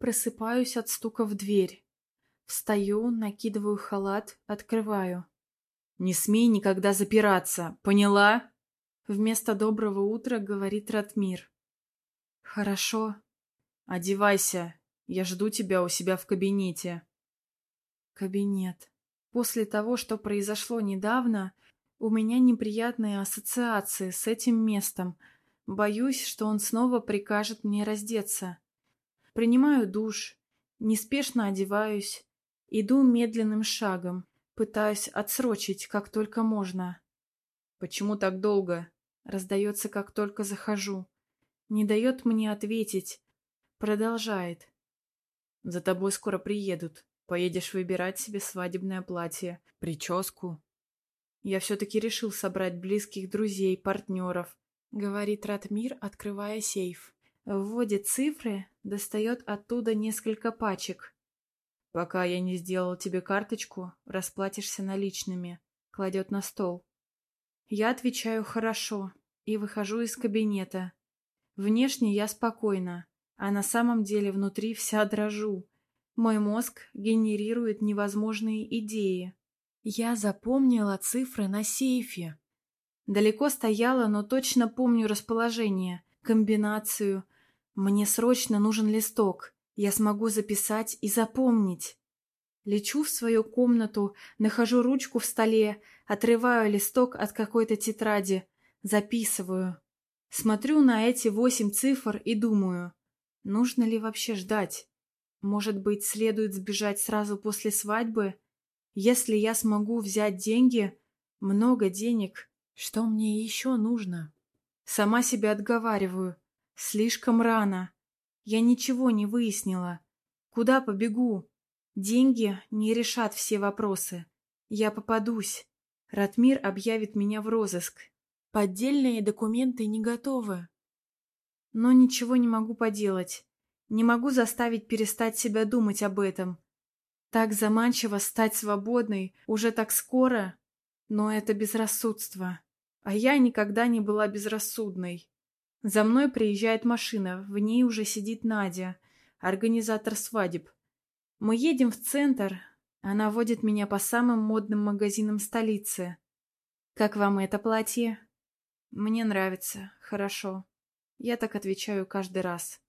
Просыпаюсь от стука в дверь. Встаю, накидываю халат, открываю. «Не смей никогда запираться, поняла?» Вместо доброго утра говорит Ратмир. «Хорошо. Одевайся. Я жду тебя у себя в кабинете». Кабинет. После того, что произошло недавно, у меня неприятные ассоциации с этим местом. Боюсь, что он снова прикажет мне раздеться. Принимаю душ, неспешно одеваюсь, иду медленным шагом, пытаясь отсрочить, как только можно. «Почему так долго?» Раздается, как только захожу. Не дает мне ответить. Продолжает. «За тобой скоро приедут. Поедешь выбирать себе свадебное платье, прическу». «Я все-таки решил собрать близких друзей, партнеров», — говорит Ратмир, открывая сейф. Вводит цифры, достает оттуда несколько пачек. «Пока я не сделал тебе карточку, расплатишься наличными», — кладет на стол. Я отвечаю «хорошо» и выхожу из кабинета. Внешне я спокойна, а на самом деле внутри вся дрожу. Мой мозг генерирует невозможные идеи. Я запомнила цифры на сейфе. Далеко стояла, но точно помню расположение, комбинацию, мне срочно нужен листок. Я смогу записать и запомнить. Лечу в свою комнату, нахожу ручку в столе, отрываю листок от какой-то тетради, записываю. Смотрю на эти восемь цифр и думаю, нужно ли вообще ждать? Может быть, следует сбежать сразу после свадьбы? Если я смогу взять деньги, много денег, что мне еще нужно? Сама себя отговариваю. Слишком рано. Я ничего не выяснила. Куда побегу? Деньги не решат все вопросы. Я попадусь. Ратмир объявит меня в розыск. Поддельные документы не готовы. Но ничего не могу поделать. Не могу заставить перестать себя думать об этом. Так заманчиво стать свободной уже так скоро, но это безрассудство. А я никогда не была безрассудной. За мной приезжает машина, в ней уже сидит Надя, организатор свадеб. Мы едем в центр, она водит меня по самым модным магазинам столицы. Как вам это платье? Мне нравится, хорошо. Я так отвечаю каждый раз.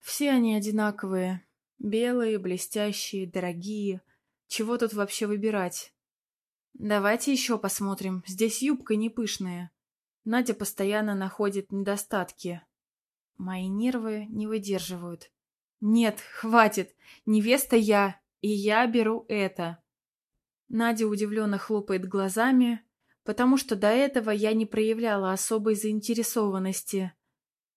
Все они одинаковые. Белые, блестящие, дорогие. Чего тут вообще выбирать? Давайте еще посмотрим. Здесь юбка не пышная. Надя постоянно находит недостатки. Мои нервы не выдерживают. Нет, хватит. Невеста я, и я беру это. Надя удивленно хлопает глазами, потому что до этого я не проявляла особой заинтересованности.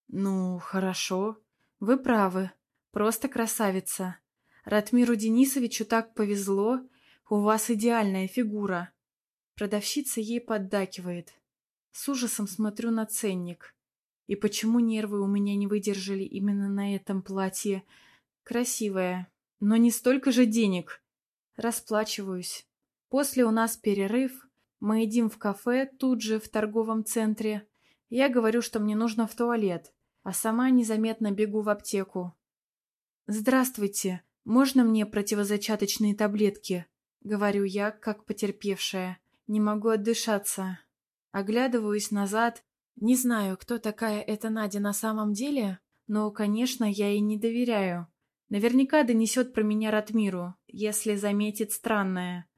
Ну, хорошо. Вы правы. Просто красавица. Ратмиру Денисовичу так повезло. У вас идеальная фигура. Продавщица ей поддакивает. С ужасом смотрю на ценник. И почему нервы у меня не выдержали именно на этом платье? Красивое, но не столько же денег. Расплачиваюсь. После у нас перерыв. Мы едим в кафе, тут же в торговом центре. Я говорю, что мне нужно в туалет, а сама незаметно бегу в аптеку. «Здравствуйте, можно мне противозачаточные таблетки?» Говорю я, как потерпевшая. Не могу отдышаться. Оглядываюсь назад. Не знаю, кто такая эта Надя на самом деле, но, конечно, я ей не доверяю. Наверняка донесет про меня Ратмиру, если заметит странное.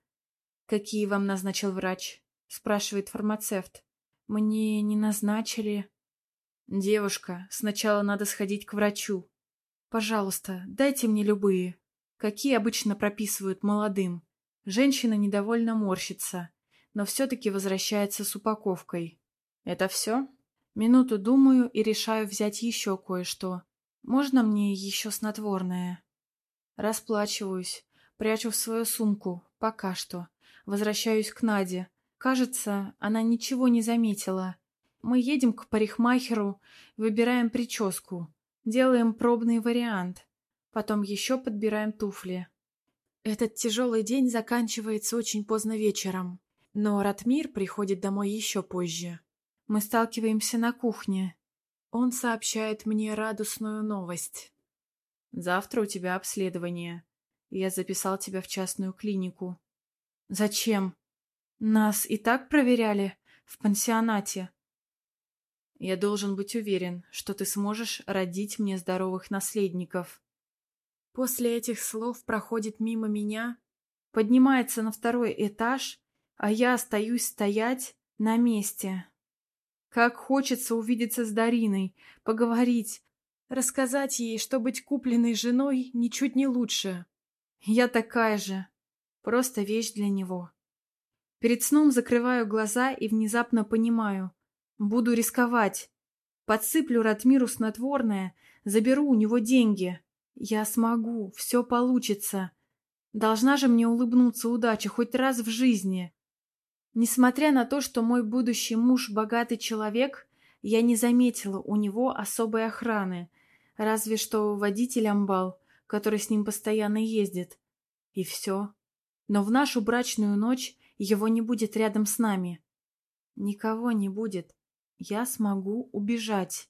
«Какие вам назначил врач?» — спрашивает фармацевт. «Мне не назначили». «Девушка, сначала надо сходить к врачу. Пожалуйста, дайте мне любые. Какие обычно прописывают молодым?» Женщина недовольно морщится но все-таки возвращается с упаковкой. Это все? Минуту думаю и решаю взять еще кое-что. Можно мне еще снотворное? Расплачиваюсь, прячу в свою сумку, пока что. Возвращаюсь к Наде. Кажется, она ничего не заметила. Мы едем к парикмахеру, выбираем прическу, делаем пробный вариант. Потом еще подбираем туфли. Этот тяжелый день заканчивается очень поздно вечером. Но Ратмир приходит домой еще позже. Мы сталкиваемся на кухне. Он сообщает мне радостную новость. Завтра у тебя обследование. Я записал тебя в частную клинику. Зачем? Нас и так проверяли в пансионате. Я должен быть уверен, что ты сможешь родить мне здоровых наследников. После этих слов проходит мимо меня, поднимается на второй этаж, а я остаюсь стоять на месте. Как хочется увидеться с Дариной, поговорить, рассказать ей, что быть купленной женой ничуть не лучше. Я такая же, просто вещь для него. Перед сном закрываю глаза и внезапно понимаю, Буду рисковать. Подсыплю Ратмиру снотворное, заберу у него деньги. Я смогу, все получится. Должна же мне улыбнуться удача хоть раз в жизни. Несмотря на то, что мой будущий муж богатый человек, я не заметила у него особой охраны, разве что водитель амбал, который с ним постоянно ездит. И все. Но в нашу брачную ночь его не будет рядом с нами. Никого не будет я смогу убежать.